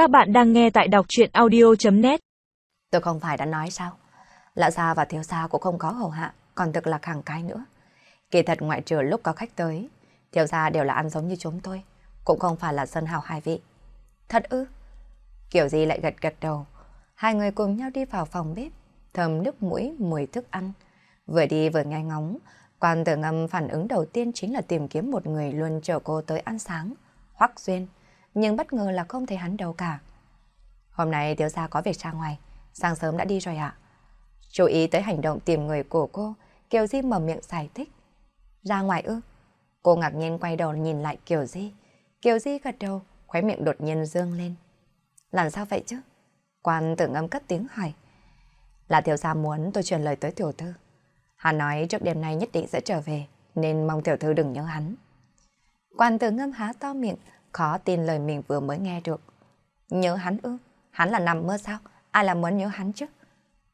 Các bạn đang nghe tại đọc chuyện audio.net Tôi không phải đã nói sao? lão gia và thiếu gia cũng không có hầu hạ, còn thực là khẳng cái nữa. Kỳ thật ngoại trừ lúc có khách tới, thiếu gia đều là ăn giống như chúng tôi, cũng không phải là sân hào hai vị. Thật ư? Kiểu gì lại gật gật đầu. Hai người cùng nhau đi vào phòng bếp, thơm nước mũi mùi thức ăn. Vừa đi vừa nghe ngóng, quan tử ngâm phản ứng đầu tiên chính là tìm kiếm một người luôn chờ cô tới ăn sáng. Hoắc Duyên nhưng bất ngờ là không thấy hắn đâu cả. Hôm nay thiếu gia có việc ra ngoài, sáng sớm đã đi rồi ạ. Chú ý tới hành động tìm người của cô, Kiều Di mở miệng giải thích. Ra ngoài ư? Cô ngạc nhiên quay đầu nhìn lại Kiều Di. Kiều Di gật đầu, khóe miệng đột nhiên dương lên. Làm sao vậy chứ? Quan tử ngâm cất tiếng hỏi. Là tiểu gia muốn tôi truyền lời tới tiểu thư. Hắn nói trước đêm nay nhất định sẽ trở về, nên mong tiểu thư đừng nhớ hắn. Quan tử ngâm há to miệng, khó tin lời mình vừa mới nghe được. Nhớ hắn ư? Hắn là nằm mơ sao? Ai là muốn nhớ hắn chứ?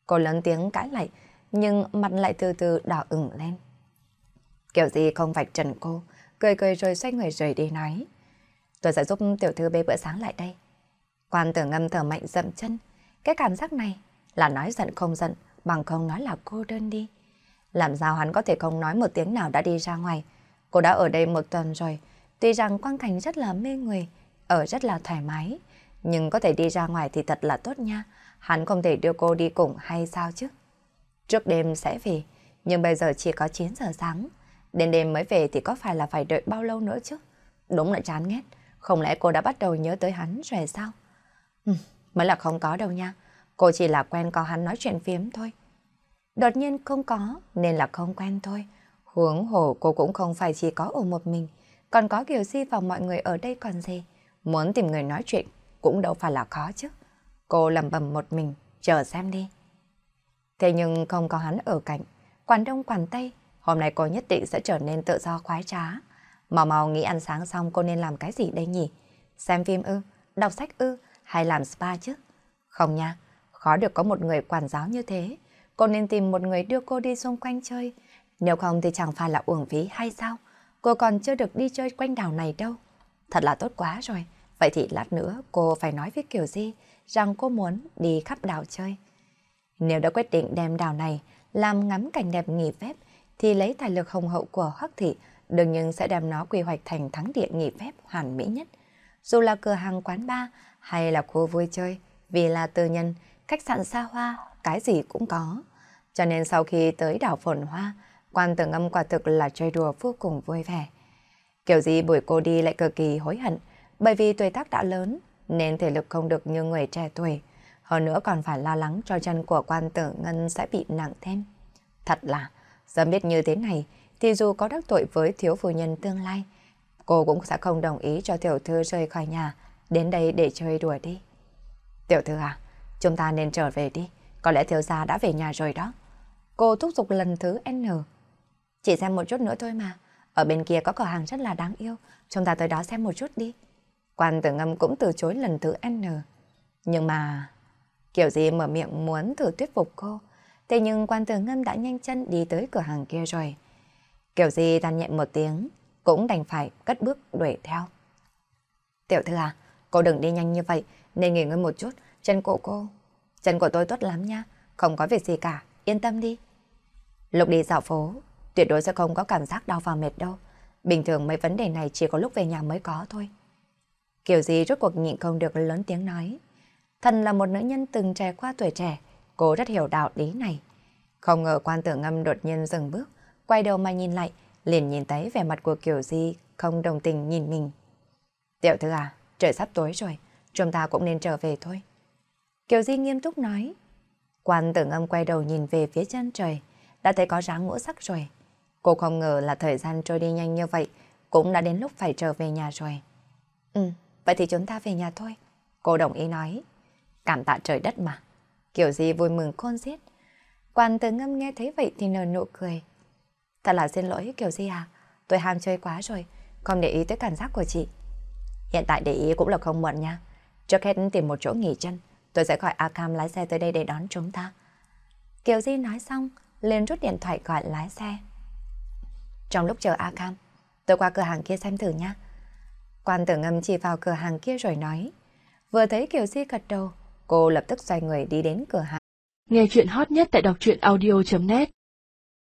Cô lớn tiếng cãi lại, nhưng mặt lại từ từ đỏ ửng lên. Kiểu gì không vạch trần cô, cười cười rồi xoay người rời đi nói. Tôi sẽ giúp tiểu thư bê bữa sáng lại đây. Quan tử ngâm thở mạnh dậm chân. Cái cảm giác này là nói giận không giận, bằng không nói là cô đơn đi. Làm sao hắn có thể không nói một tiếng nào đã đi ra ngoài. Cô đã ở đây một tuần rồi, Tuy rằng quang cảnh rất là mê người, ở rất là thoải mái, nhưng có thể đi ra ngoài thì thật là tốt nha. Hắn không thể đưa cô đi cùng hay sao chứ? Trước đêm sẽ về, nhưng bây giờ chỉ có 9 giờ sáng. Đến đêm mới về thì có phải là phải đợi bao lâu nữa chứ? Đúng là chán ghét. Không lẽ cô đã bắt đầu nhớ tới hắn rồi sao? Ừ, mới là không có đâu nha. Cô chỉ là quen có hắn nói chuyện phiếm thôi. Đột nhiên không có, nên là không quen thôi. Huống hồ cô cũng không phải chỉ có ở một mình còn có Kiều Di và mọi người ở đây còn gì. Muốn tìm người nói chuyện cũng đâu phải là khó chứ. Cô lầm bầm một mình, chờ xem đi. Thế nhưng không có hắn ở cạnh, quản đông quản tây, hôm nay cô nhất định sẽ trở nên tự do khoái trá. Màu màu nghĩ ăn sáng xong cô nên làm cái gì đây nhỉ? Xem phim ư, đọc sách ư, hay làm spa chứ? Không nha, khó được có một người quản giáo như thế. Cô nên tìm một người đưa cô đi xung quanh chơi. Nếu không thì chẳng phải là uổng phí hay sao? Cô còn chưa được đi chơi quanh đảo này đâu. Thật là tốt quá rồi. Vậy thì lát nữa cô phải nói với Kiều Di rằng cô muốn đi khắp đảo chơi. Nếu đã quyết định đem đảo này làm ngắm cảnh đẹp nghỉ phép, thì lấy tài lực hồng hậu của Hoắc Thị, đương nhiên sẽ đem nó quy hoạch thành thắng địa nghỉ phép hoàn mỹ nhất. Dù là cửa hàng quán bar hay là khu vui chơi, vì là tư nhân, khách sạn xa hoa, cái gì cũng có. Cho nên sau khi tới đảo Phồn Hoa, Quan Tưởng ngâm quả thực là chơi đùa vô cùng vui vẻ. Kiểu gì buổi cô đi lại cực kỳ hối hận, bởi vì tuổi tác đã lớn, nên thể lực không được như người trẻ tuổi. Hơn nữa còn phải lo lắng cho chân của quan tử ngân sẽ bị nặng thêm. Thật là, sớm biết như thế này, thì dù có đắc tội với thiếu phu nhân tương lai, cô cũng sẽ không đồng ý cho tiểu thư rời khỏi nhà, đến đây để chơi đùa đi. Tiểu thư à, chúng ta nên trở về đi, có lẽ thiếu gia đã về nhà rồi đó. Cô thúc giục lần thứ N. Chỉ xem một chút nữa thôi mà. Ở bên kia có cửa hàng rất là đáng yêu. Chúng ta tới đó xem một chút đi. Quan tử ngâm cũng từ chối lần thứ N. Nhưng mà... Kiểu gì mở miệng muốn thử thuyết phục cô. Thế nhưng quan tử ngâm đã nhanh chân đi tới cửa hàng kia rồi. Kiểu gì than nhẹ một tiếng, cũng đành phải cất bước đuổi theo. Tiểu thư à, cô đừng đi nhanh như vậy, nên nghỉ ngơi một chút, chân của cô. Chân của tôi tốt lắm nha, không có việc gì cả, yên tâm đi. Lúc đi dạo phố, tuyệt đối sẽ không có cảm giác đau và mệt đâu. Bình thường mấy vấn đề này chỉ có lúc về nhà mới có thôi. Kiểu gì rốt cuộc nhịn không được lớn tiếng nói. Thần là một nữ nhân từng trải qua tuổi trẻ, cô rất hiểu đạo lý này. Không ngờ quan tử ngâm đột nhiên dừng bước, quay đầu mà nhìn lại, liền nhìn thấy vẻ mặt của Kiều Di không đồng tình nhìn mình. Tiểu thư à, trời sắp tối rồi, chúng ta cũng nên trở về thôi. Kiều Di nghiêm túc nói. Quan tử ngâm quay đầu nhìn về phía chân trời, đã thấy có dáng ngũ sắc rồi. Cô không ngờ là thời gian trôi đi nhanh như vậy, cũng đã đến lúc phải trở về nhà rồi. Ừ, vậy thì chúng ta về nhà thôi. Cô đồng ý nói. Cảm tạ trời đất mà. Kiểu gì vui mừng khôn xiết. Quan tử ngâm nghe thấy vậy thì nở nụ cười. Thật là xin lỗi kiểu gì à? Tôi ham chơi quá rồi, không để ý tới cảm giác của chị. Hiện tại để ý cũng là không muộn nha. Trước hết tìm một chỗ nghỉ chân, tôi sẽ gọi Akam lái xe tới đây để đón chúng ta. Kiều Di nói xong, liền rút điện thoại gọi lái xe. Trong lúc chờ A Cam, tôi qua cửa hàng kia xem thử nha. Quan tử ngâm chỉ vào cửa hàng kia rồi nói. Vừa thấy Kiều Si gật đầu, cô lập tức xoay người đi đến cửa hàng. Nghe chuyện hot nhất tại đọc truyện audio.net